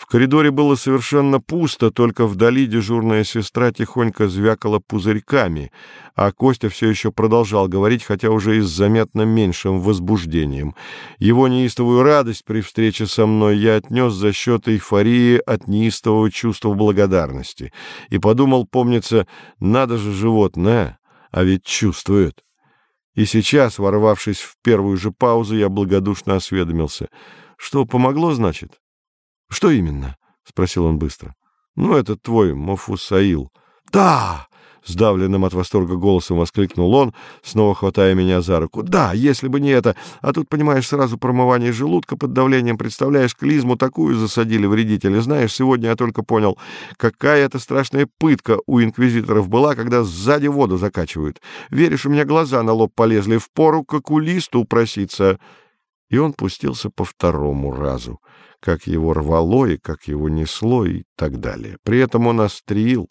В коридоре было совершенно пусто, только вдали дежурная сестра тихонько звякала пузырьками, а Костя все еще продолжал говорить, хотя уже и с заметно меньшим возбуждением. Его неистовую радость при встрече со мной я отнес за счет эйфории от неистового чувства благодарности и подумал, помнится, надо же животное, а ведь чувствует. И сейчас, ворвавшись в первую же паузу, я благодушно осведомился. Что, помогло, значит? — Что именно? — спросил он быстро. — Ну, это твой Мофусаил. — Да! — сдавленным от восторга голосом воскликнул он, снова хватая меня за руку. — Да, если бы не это. А тут, понимаешь, сразу промывание желудка под давлением. Представляешь, клизму такую засадили вредители. Знаешь, сегодня я только понял, какая это страшная пытка у инквизиторов была, когда сзади воду закачивают. Веришь, у меня глаза на лоб полезли. в пору к окулисту проситься. И он пустился по второму разу как его рвало и как его несло и так далее. При этом он острил,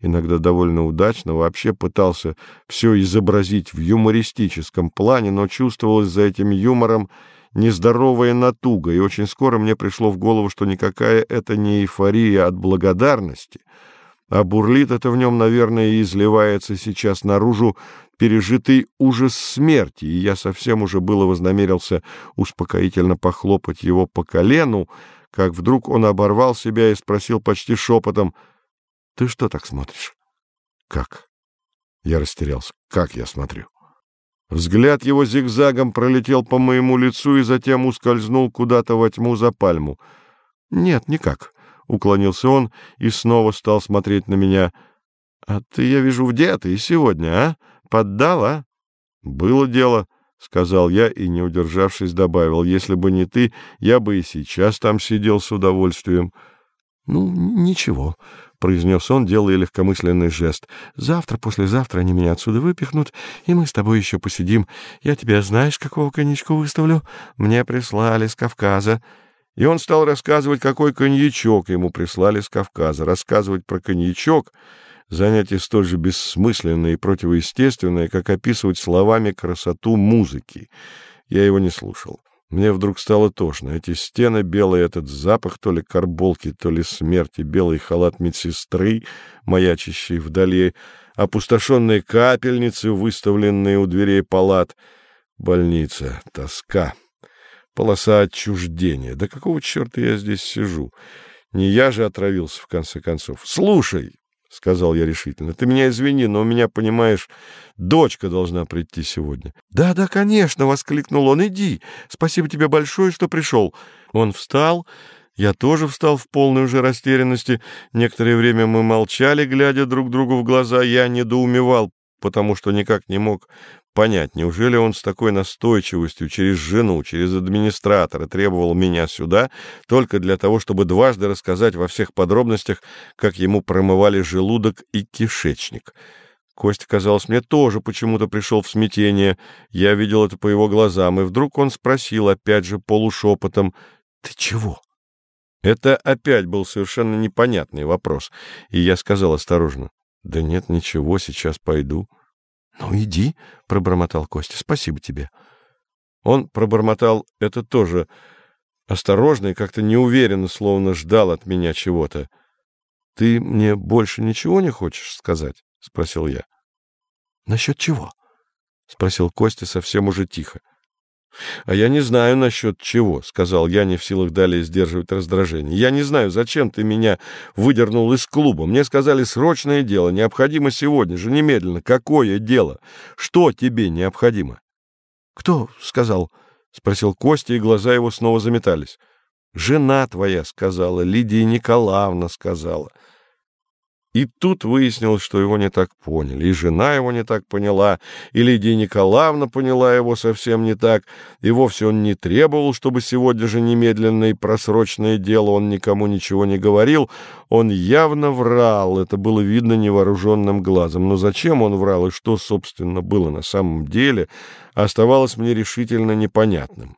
иногда довольно удачно, вообще пытался все изобразить в юмористическом плане, но чувствовалось за этим юмором нездоровая натуга, и очень скоро мне пришло в голову, что никакая это не эйфория от благодарности, а бурлит это в нем, наверное, и изливается сейчас наружу пережитый ужас смерти, и я совсем уже было вознамерился успокоительно похлопать его по колену, как вдруг он оборвал себя и спросил почти шепотом, «Ты что так смотришь?» «Как?» Я растерялся. «Как я смотрю?» Взгляд его зигзагом пролетел по моему лицу и затем ускользнул куда-то во тьму за пальму. «Нет, никак», — уклонился он и снова стал смотреть на меня. «А ты, я вижу, где ты сегодня, а?» Поддал, а? — Было дело, — сказал я и, не удержавшись, добавил. — Если бы не ты, я бы и сейчас там сидел с удовольствием. — Ну, ничего, — произнес он, делая легкомысленный жест. — Завтра, послезавтра они меня отсюда выпихнут, и мы с тобой еще посидим. Я тебя знаешь, какого коньячку выставлю? Мне прислали с Кавказа. И он стал рассказывать, какой коньячок ему прислали с Кавказа. Рассказывать про коньячок занятие столь же бессмысленное и противоестественное, как описывать словами красоту музыки. Я его не слушал. Мне вдруг стало тошно. Эти стены белые, этот запах то ли карболки, то ли смерти, белый халат медсестры, маячащий вдали, опустошенные капельницы, выставленные у дверей палат, больница, тоска, полоса отчуждения. Да какого черта я здесь сижу? Не я же отравился, в конце концов. Слушай, — сказал я решительно. — Ты меня извини, но у меня, понимаешь, дочка должна прийти сегодня. «Да, — Да-да, конечно! — воскликнул он. — Иди. Спасибо тебе большое, что пришел. Он встал. Я тоже встал в полной уже растерянности. Некоторое время мы молчали, глядя друг другу в глаза. Я недоумевал, потому что никак не мог понять, неужели он с такой настойчивостью через жену, через администратора требовал меня сюда только для того, чтобы дважды рассказать во всех подробностях, как ему промывали желудок и кишечник. Костя, казалось, мне тоже почему-то пришел в смятение. Я видел это по его глазам, и вдруг он спросил опять же полушепотом «Ты чего?» Это опять был совершенно непонятный вопрос, и я сказал осторожно «Да нет, ничего, сейчас пойду». — Ну, иди, — пробормотал Костя, — спасибо тебе. Он пробормотал это тоже осторожно и как-то неуверенно, словно ждал от меня чего-то. — Ты мне больше ничего не хочешь сказать? — спросил я. — Насчет чего? — спросил Костя совсем уже тихо. — А я не знаю насчет чего, — сказал я, не в силах далее сдерживать раздражение. — Я не знаю, зачем ты меня выдернул из клуба. Мне сказали срочное дело, необходимо сегодня же, немедленно. Какое дело? Что тебе необходимо? — Кто сказал? — спросил Костя, и глаза его снова заметались. — Жена твоя сказала, Лидия Николаевна сказала. — и тут выяснилось, что его не так поняли, и жена его не так поняла, и Лидия Николаевна поняла его совсем не так, и вовсе он не требовал, чтобы сегодня же немедленно и просрочное дело он никому ничего не говорил, он явно врал, это было видно невооруженным глазом, но зачем он врал и что, собственно, было на самом деле, оставалось мне решительно непонятным.